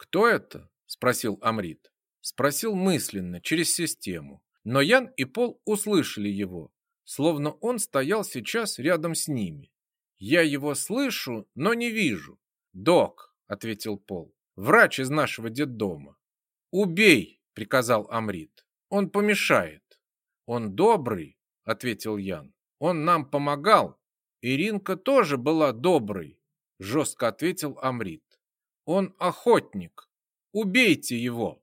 «Кто это?» – спросил Амрит. Спросил мысленно, через систему. Но Ян и Пол услышали его, словно он стоял сейчас рядом с ними. «Я его слышу, но не вижу». «Док», — ответил Пол, — «врач из нашего детдома». «Убей», — приказал Амрит. «Он помешает». «Он добрый», — ответил Ян. «Он нам помогал». «Иринка тоже была доброй», — жестко ответил Амрит. «Он охотник. Убейте его».